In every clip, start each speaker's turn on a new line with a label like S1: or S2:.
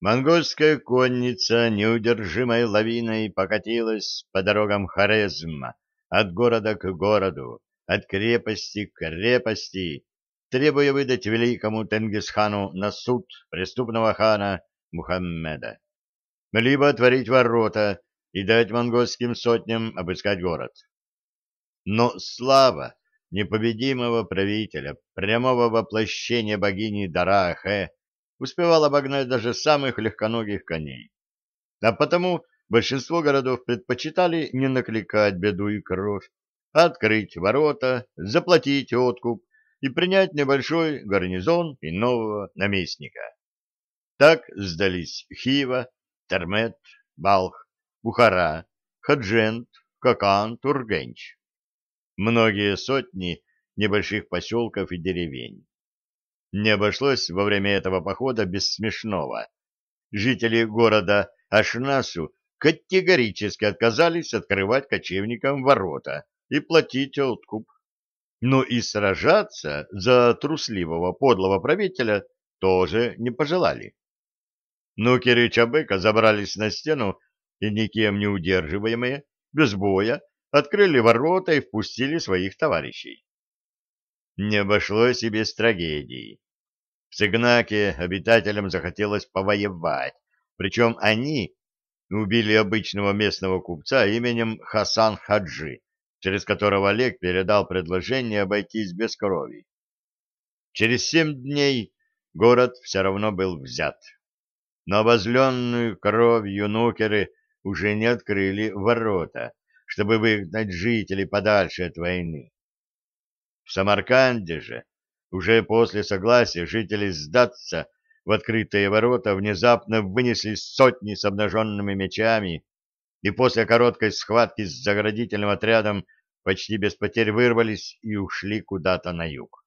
S1: Монгольская конница неудержимой лавиной покатилась по дорогам Хорезма, от города к городу, от крепости к крепости, требуя выдать великому Тенгисхану на суд преступного хана Мухаммеда, либо отворить ворота и дать монгольским сотням обыскать город. Но слава непобедимого правителя, прямого воплощения богини Дарахе, успевал обогнать даже самых легконогих коней. А потому большинство городов предпочитали не накликать беду и кровь, а открыть ворота, заплатить откуп и принять небольшой гарнизон и нового наместника. Так сдались Хива, Термет, Балх, Бухара, Хаджент, Какан, Тургенч. Многие сотни небольших поселков и деревень. Не обошлось во время этого похода без смешного. Жители города Ашнасу категорически отказались открывать кочевникам ворота и платить откуп. Но и сражаться за трусливого подлого правителя тоже не пожелали. Нукеры Чабека забрались на стену и, никем не удерживаемые, без боя, открыли ворота и впустили своих товарищей. Не обошлось и без трагедии. В Сыгнаке обитателям захотелось повоевать, причем они убили обычного местного купца именем Хасан Хаджи, через которого Олег передал предложение обойтись без крови. Через семь дней город все равно был взят. Но обозленную кровью нукеры уже не открыли ворота, чтобы выгнать жителей подальше от войны. В Самарканде же уже после согласия жителей сдаться в открытые ворота внезапно вынесли сотни с обнаженными мечами и после короткой схватки с заградительным отрядом почти без потерь вырвались и ушли куда-то на юг.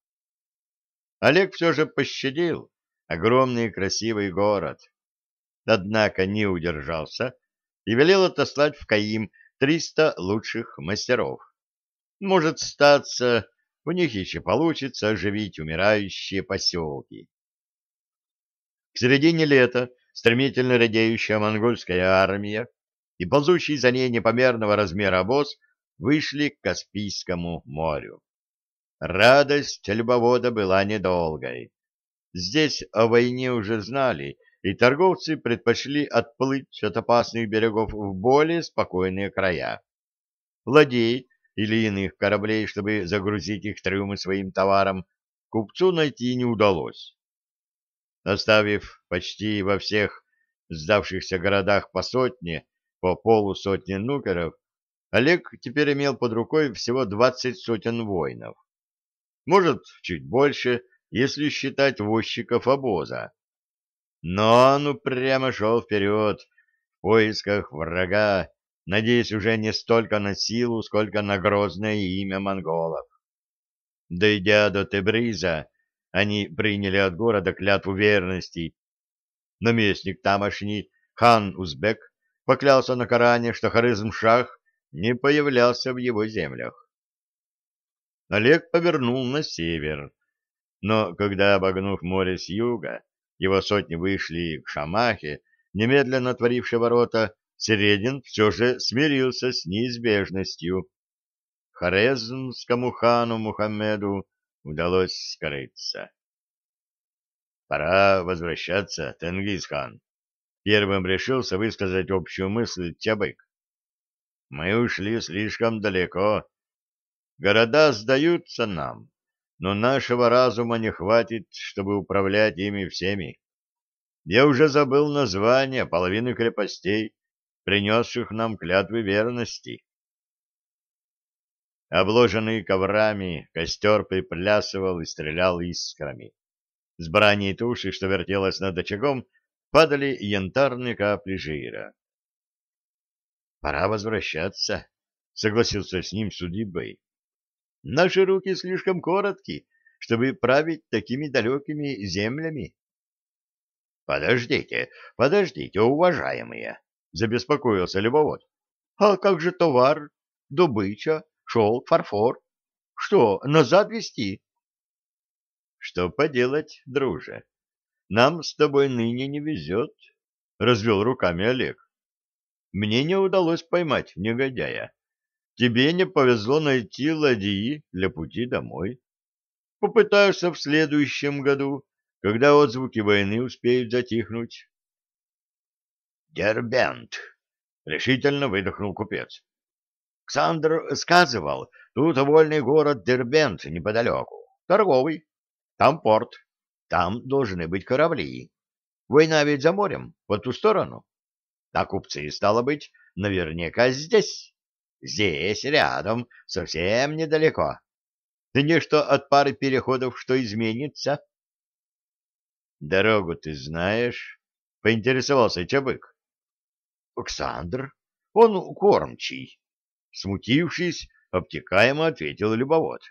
S1: Олег все же пощадил огромный красивый город, однако не удержался и велел отослать в Каим триста лучших мастеров. Может статься, у них еще получится оживить умирающие поселки. К середине лета стремительно редеющая монгольская армия и ползущий за ней непомерного размера обоз вышли к Каспийскому морю. Радость любовода была недолгой. Здесь о войне уже знали, и торговцы предпочли отплыть от опасных берегов в более спокойные края. Ладей или иных кораблей, чтобы загрузить их трюмы своим товаром, купцу найти не удалось. Оставив почти во всех сдавшихся городах по сотне, по полусотне нукеров, Олег теперь имел под рукой всего двадцать сотен воинов. Может, чуть больше, если считать возчиков обоза. Но он упрямо шел вперед в поисках врага, надеясь уже не столько на силу, сколько на грозное имя монголов. Дойдя до Тебриза, они приняли от города клятву верности. Наместник тамошний, хан Узбек, поклялся на Коране, что Харизм-Шах не появлялся в его землях. Олег повернул на север, но когда, обогнув море с юга, его сотни вышли к Шамахе, немедленно отворившей ворота, Середин все же смирился с неизбежностью. Хорезмскому хану Мухаммеду удалось скрыться. «Пора возвращаться, Тенгизхан», — первым решился высказать общую мысль Тябык. «Мы ушли слишком далеко. Города сдаются нам, но нашего разума не хватит, чтобы управлять ими всеми. Я уже забыл название половины крепостей, принесших нам клятвы верности. Обложенный коврами, костер приплясывал и стрелял искрами. С браней туши, что вертелась над очагом, падали янтарные капли жира. — Пора возвращаться, — согласился с ним Судибой. — Наши руки слишком коротки, чтобы править такими далекими землями. — Подождите, подождите, уважаемые, — забеспокоился любовод. — А как же товар, добыча, шелк, фарфор? Что, назад везти? — Что поделать, друже? Нам с тобой ныне не везет, — развел руками Олег. «Мне не удалось поймать негодяя. Тебе не повезло найти ладьи для пути домой. Попытаешься в следующем году, когда отзвуки войны успеют затихнуть».
S2: «Дербент!» — решительно выдохнул купец. «Ксандр сказывал, тут вольный город Дербент неподалеку, торговый. Там порт, там должны быть корабли. Война ведь за морем, по ту сторону. А купцы, стало быть, наверняка здесь. Здесь, рядом, совсем недалеко. Да ничто от пары переходов, что изменится.
S1: — Дорогу ты знаешь? — поинтересовался Чабык.
S2: — Александр, он кормчий. Смутившись, обтекаемо ответил любовод.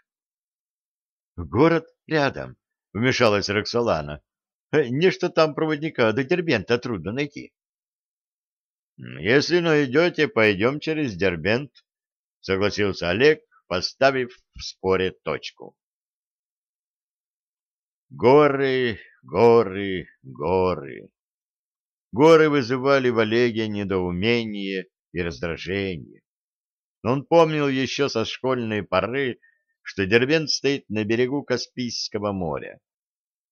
S1: — Город рядом, — вмешалась Роксолана. — Нечто там проводника до Дербента трудно найти. — Если найдете, пойдем через Дербент, — согласился Олег, поставив в споре точку. Горы, горы, горы. Горы вызывали в Олеге недоумение и раздражение. Он помнил еще со школьной поры, что Дербент стоит на берегу Каспийского моря.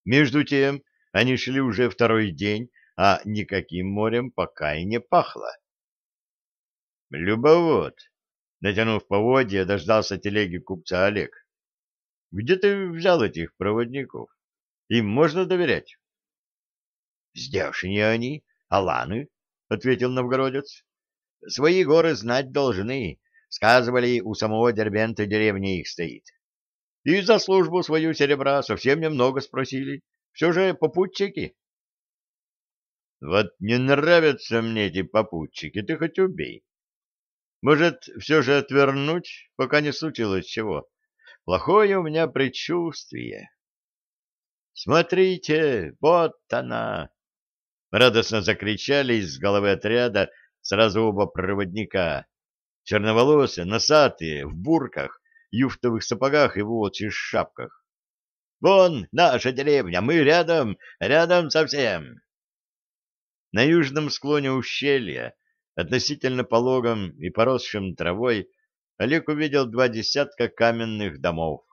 S1: Между тем они шли уже второй день, а никаким морем пока и не пахло. Любовод, натянув поводья, дождался телеги купца Олег. Где ты взял этих проводников? Им можно доверять?
S2: — Здешние они, аланы, — ответил новгородец. — Свои горы знать должны, Сказывали, у самого Дербента деревня их стоит. И за службу свою серебра совсем немного спросили. Все же попутчики.
S1: Вот не нравятся мне эти попутчики, ты хоть убей. Может, все же отвернуть, пока не случилось чего? Плохое у меня предчувствие. Смотрите, вот она! Радостно закричали из головы отряда сразу оба проводника черноволосые, носатые, в бурках, юфтовых сапогах и волчьих шапках. «Вон наша деревня, мы рядом, рядом совсем!» На южном склоне ущелья, относительно пологом и поросшим травой, Олег увидел два десятка каменных домов.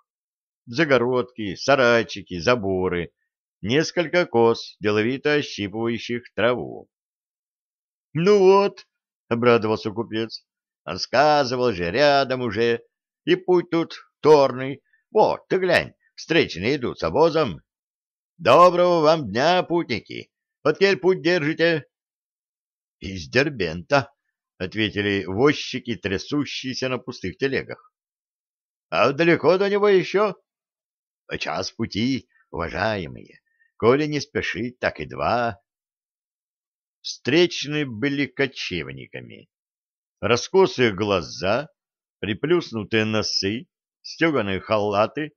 S1: Загородки, сарайчики, заборы, несколько коз, деловито ощипывающих траву. — Ну вот, — обрадовался купец, Рассказывал же, рядом уже. И путь тут торный. Вот, ты глянь, встречные идут с обозом. Доброго вам дня, путники. Откель путь держите? Из Дербента, — ответили возчики, трясущиеся на пустых телегах. А далеко до него еще? Час пути, уважаемые. Коли не спешить, так и два. Встречные были кочевниками раскосые глаза, приплюснутые носы, стеганые халаты,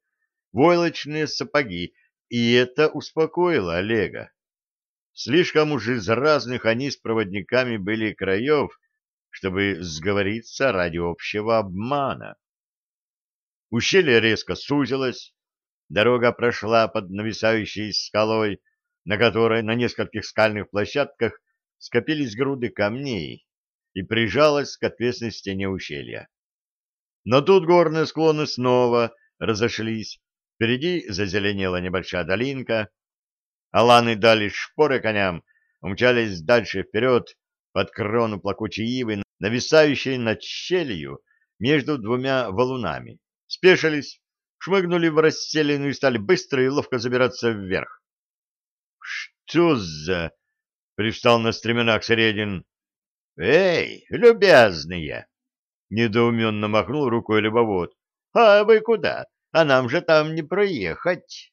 S1: войлочные сапоги, и это успокоило Олега. Слишком уж из разных они с проводниками были краев, чтобы сговориться ради общего обмана. Ущелье резко сузилось, дорога прошла под нависающей скалой, на которой на нескольких скальных площадках скопились груды камней, и прижалась к отвесной стене ущелья. Но тут горные склоны снова разошлись, впереди зазеленела небольшая долинка, аланы дали шпоры коням, умчались дальше вперед под крону плакучей ивы, нависающей над щелью между двумя валунами. Спешились, шмыгнули в расселенную и стали быстро и ловко забираться вверх. — Что за... — привстал на стременах Середин. «Эй, любезные!» — недоуменно махнул рукой любовод. «А вы куда? А нам же там не проехать!»